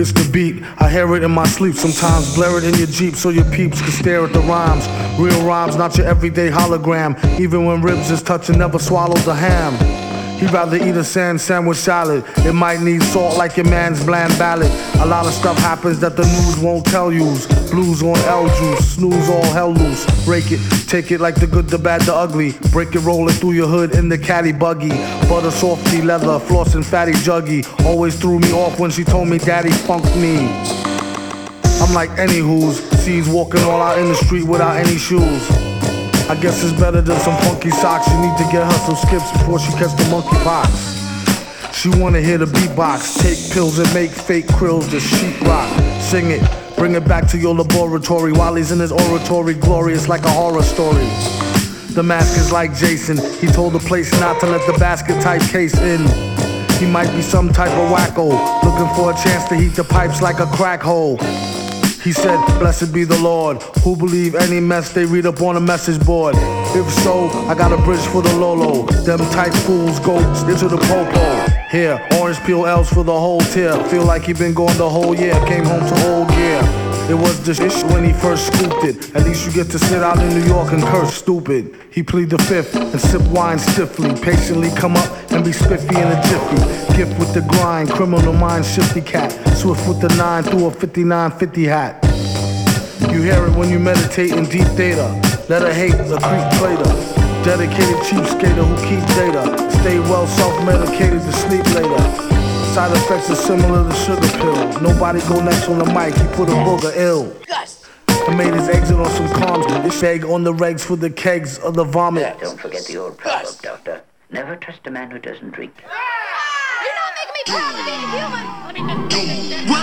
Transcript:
It's the beat, I hear it in my sleep. Sometimes blare it in your Jeep so your peeps can stare at the rhymes. Real rhymes, not your everyday hologram. Even when ribs is touching, never swallow the ham. He'd rather eat a sand sandwich salad. It might need salt like your man's bland ballad. A lot of stuff happens that the news won't tell you. Blues on L juice, snooze all hell loose. Break it, take it like the good, the bad, the ugly. Break it rolling through your hood in the caddy buggy. Butter softy leather, floss and fatty juggy. Always threw me off when she told me daddy funked me. I'm like any who's sees walking all out in the street without any shoes. I guess it's better than some funky socks. You need to get her some skips before she catch the monkey pox. She wanna hear the beatbox, take pills and make fake krills to sheetrock. Sing it, bring it back to your laboratory while he's in his oratory, glorious like a horror story. The mask is like Jason, he told the place not to let the basket type case in. He might be some type of wacko, looking for a chance to heat the pipes like a crack hole. He said, Blessed be the Lord, who believe any mess they read up on a message board. If so, I got a bridge for the Lolo. Them tight fools go into the popo. Here, orange peel L's for the whole tier. Feel like he been going the whole year. Came home to old gear. It was the when he first scooped it. At least you get to sit out in New York and curse stupid. He plead the fifth and sip wine stiffly. Patiently come up and be spiffy in a jiffy. Gift with the grind, criminal mind, shifty cat. Swift with the nine through a 5950 hat. You hear it when you meditate in deep theta. Let her hate the creep trader. Dedicated cheap skater who keep data. Stay well self-medicated to sleep later. Side effects are similar to sugar pills. Nobody go next on the mic, he put a booger ill. I made his exit on some calms. This egg on the regs for the kegs of the vomit. Don't forget the old proverb, Doctor. Never trust a man who doesn't drink. You're not making me proud to be a human.